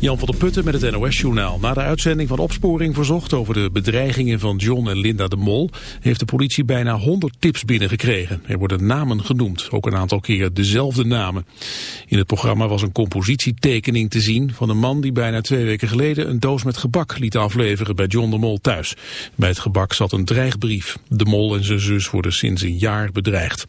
Jan van der Putten met het NOS-journaal. Na de uitzending van Opsporing Verzocht over de bedreigingen van John en Linda de Mol... heeft de politie bijna 100 tips binnengekregen. Er worden namen genoemd, ook een aantal keer dezelfde namen. In het programma was een compositietekening te zien... van een man die bijna twee weken geleden een doos met gebak liet afleveren bij John de Mol thuis. Bij het gebak zat een dreigbrief. De Mol en zijn zus worden sinds een jaar bedreigd.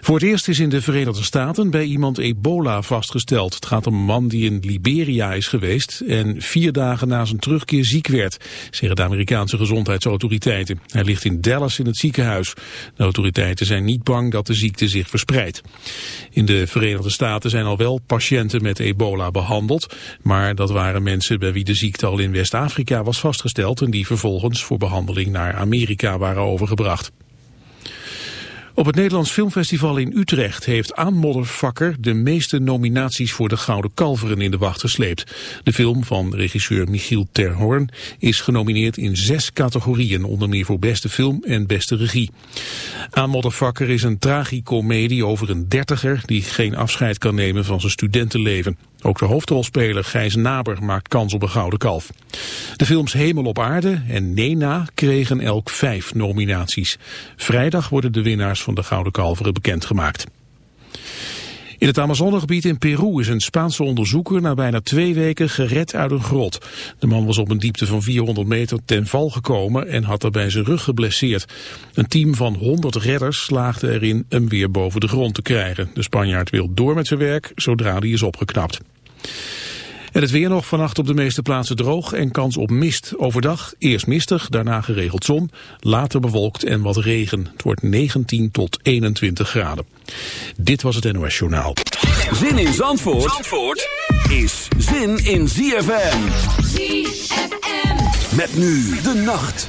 Voor het eerst is in de Verenigde Staten bij iemand ebola vastgesteld. Het gaat om een man die in Liberia is geweest en vier dagen na zijn terugkeer ziek werd, zeggen de Amerikaanse gezondheidsautoriteiten. Hij ligt in Dallas in het ziekenhuis. De autoriteiten zijn niet bang dat de ziekte zich verspreidt. In de Verenigde Staten zijn al wel patiënten met ebola behandeld, maar dat waren mensen bij wie de ziekte al in West-Afrika was vastgesteld en die vervolgens voor behandeling naar Amerika waren overgebracht. Op het Nederlands Filmfestival in Utrecht heeft Aanmoddervakker de meeste nominaties voor de Gouden Kalveren in de wacht gesleept. De film van regisseur Michiel Terhorn is genomineerd in zes categorieën, onder meer voor beste film en beste regie. Aanmoddervakker is een tragicomedie over een dertiger die geen afscheid kan nemen van zijn studentenleven. Ook de hoofdrolspeler Gijs Naber maakt kans op een gouden kalf. De films Hemel op aarde en Nena kregen elk vijf nominaties. Vrijdag worden de winnaars van de gouden kalveren bekendgemaakt. In het Amazonegebied in Peru is een Spaanse onderzoeker na bijna twee weken gered uit een grot. De man was op een diepte van 400 meter ten val gekomen en had daarbij zijn rug geblesseerd. Een team van 100 redders slaagde erin hem weer boven de grond te krijgen. De Spanjaard wil door met zijn werk zodra hij is opgeknapt. En het weer nog vannacht op de meeste plaatsen droog en kans op mist. Overdag eerst mistig, daarna geregeld zon, later bewolkt en wat regen. Het wordt 19 tot 21 graden. Dit was het NOS Journaal. Zin in Zandvoort, Zandvoort is zin in ZFM. ZFM. Met nu de nacht.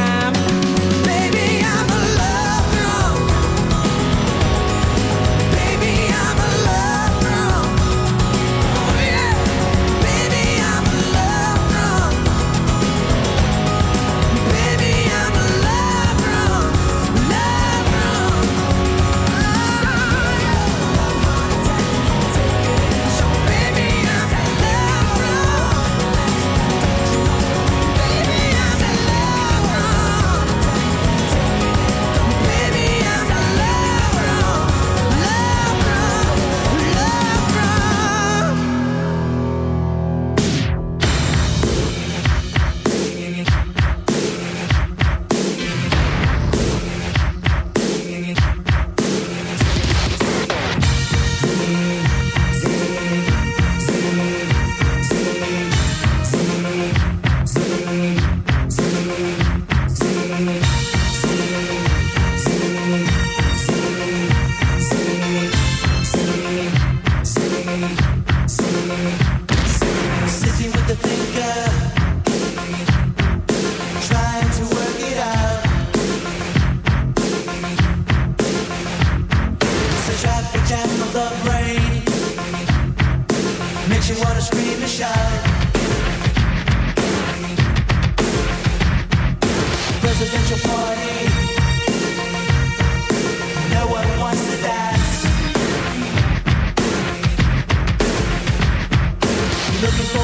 looking for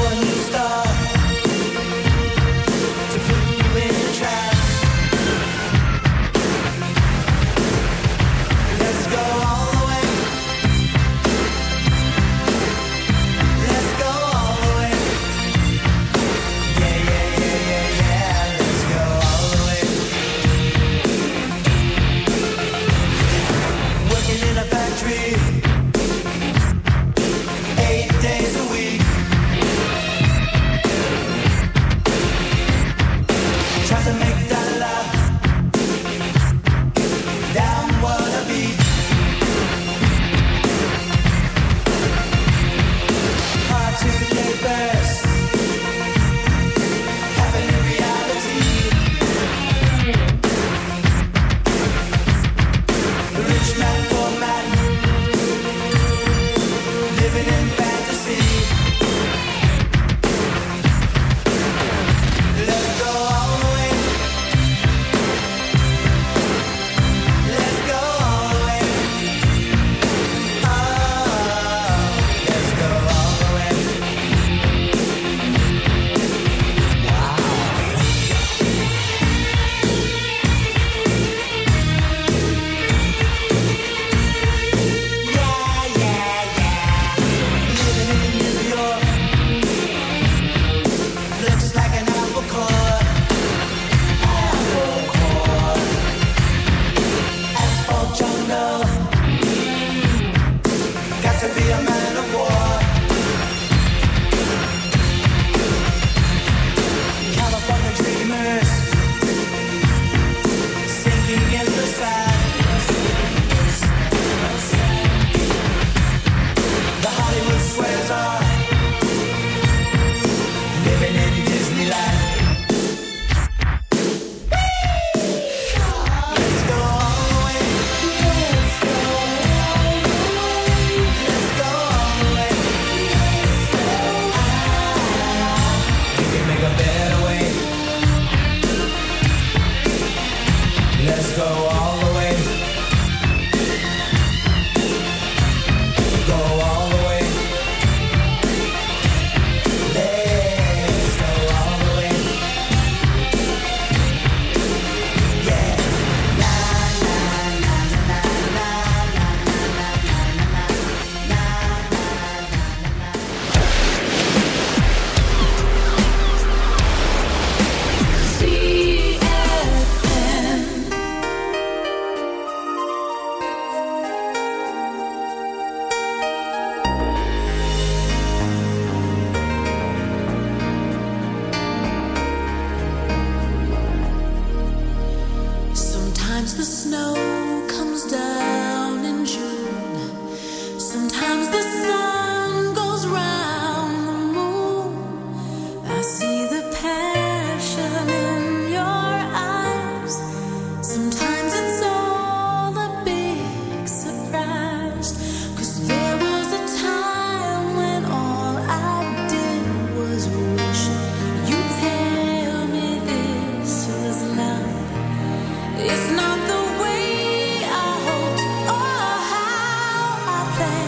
thing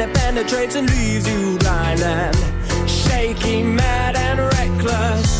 mind that penetrates and leaves you blind and shaky, mad and reckless.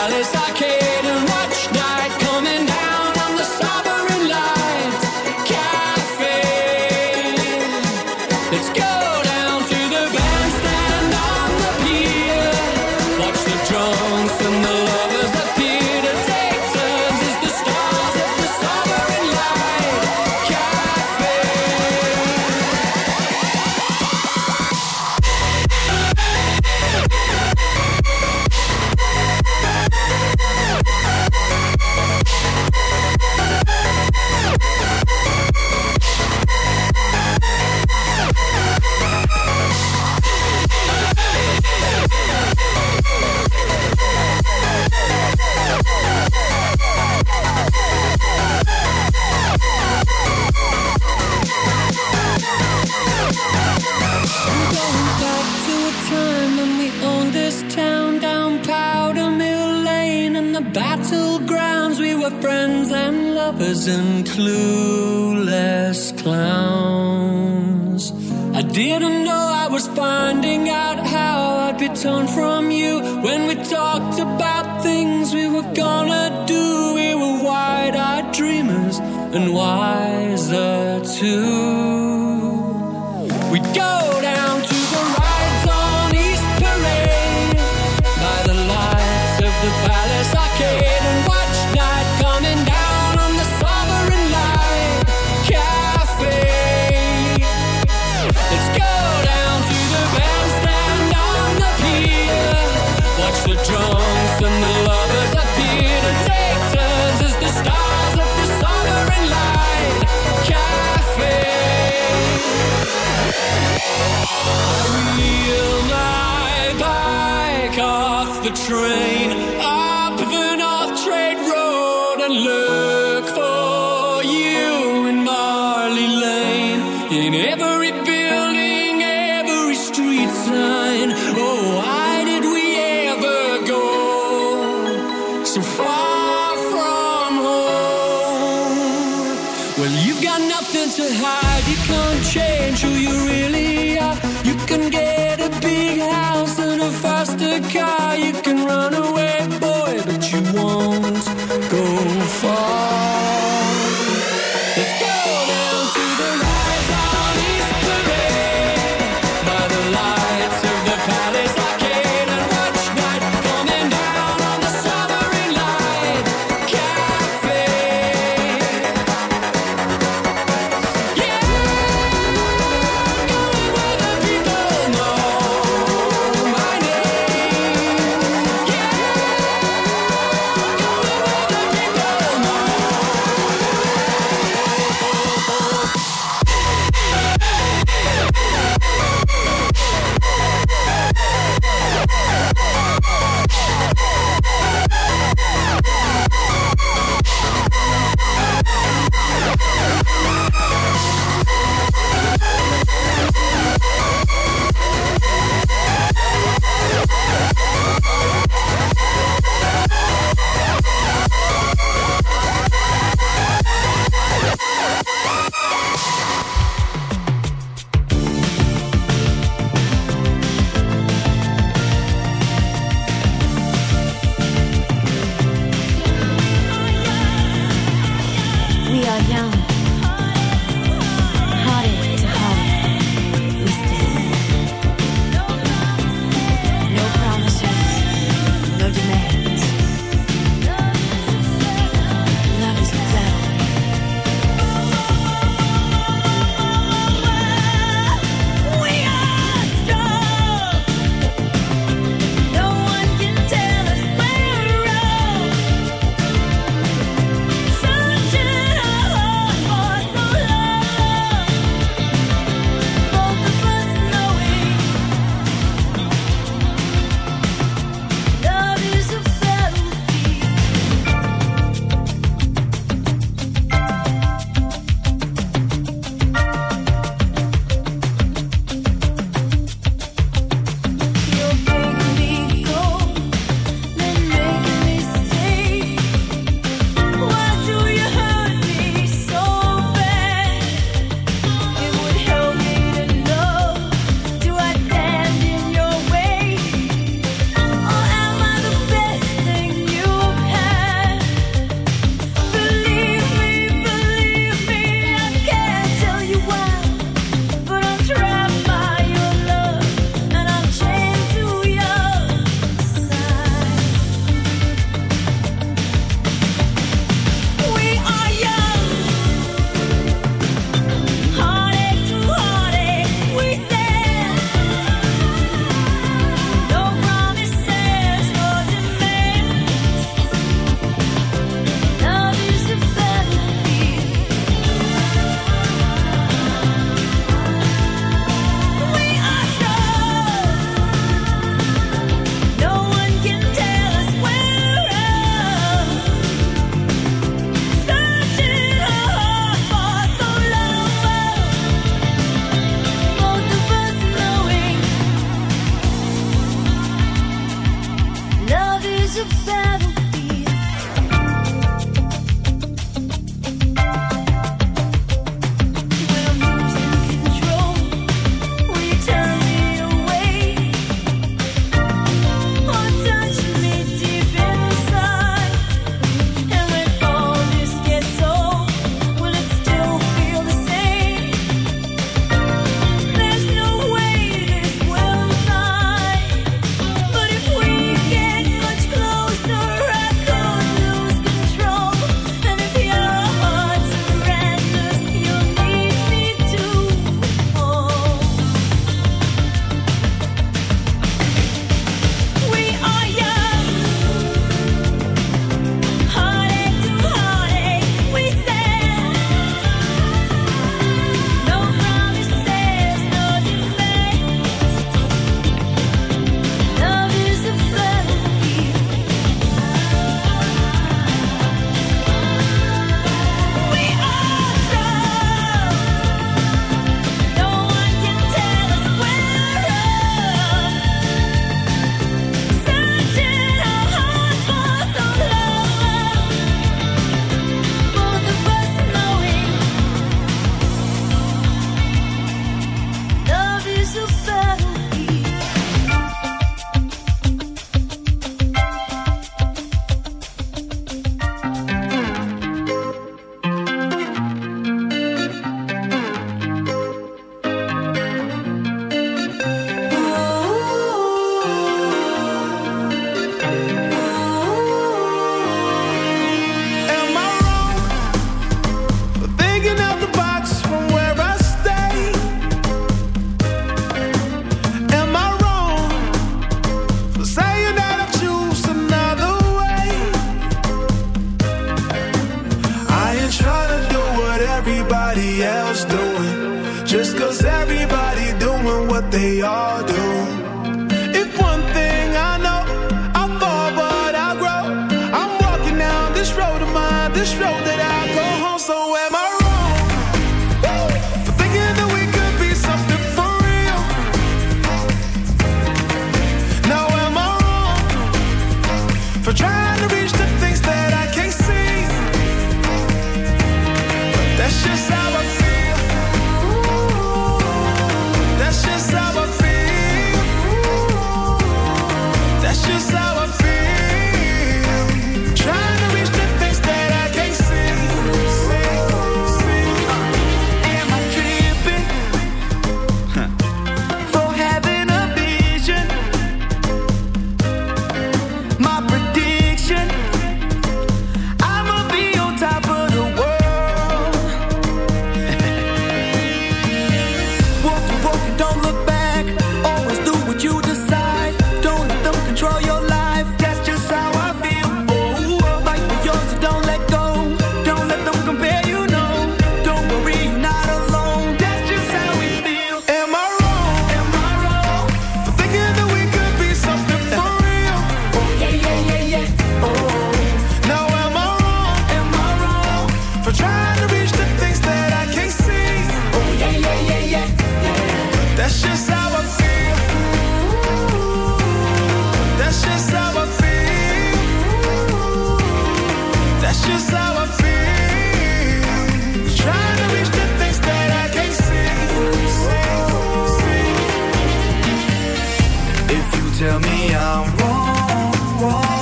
If you tell me I'm wrong, wrong.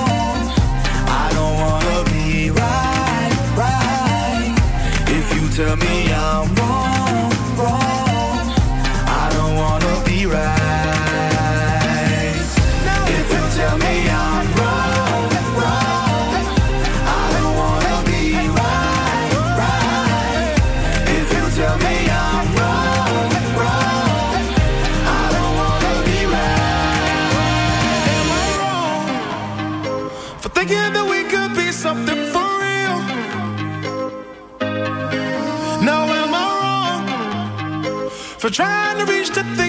for trying to reach the thing